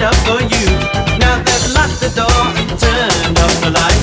it up for you. Now they've locked the door and turned off the light.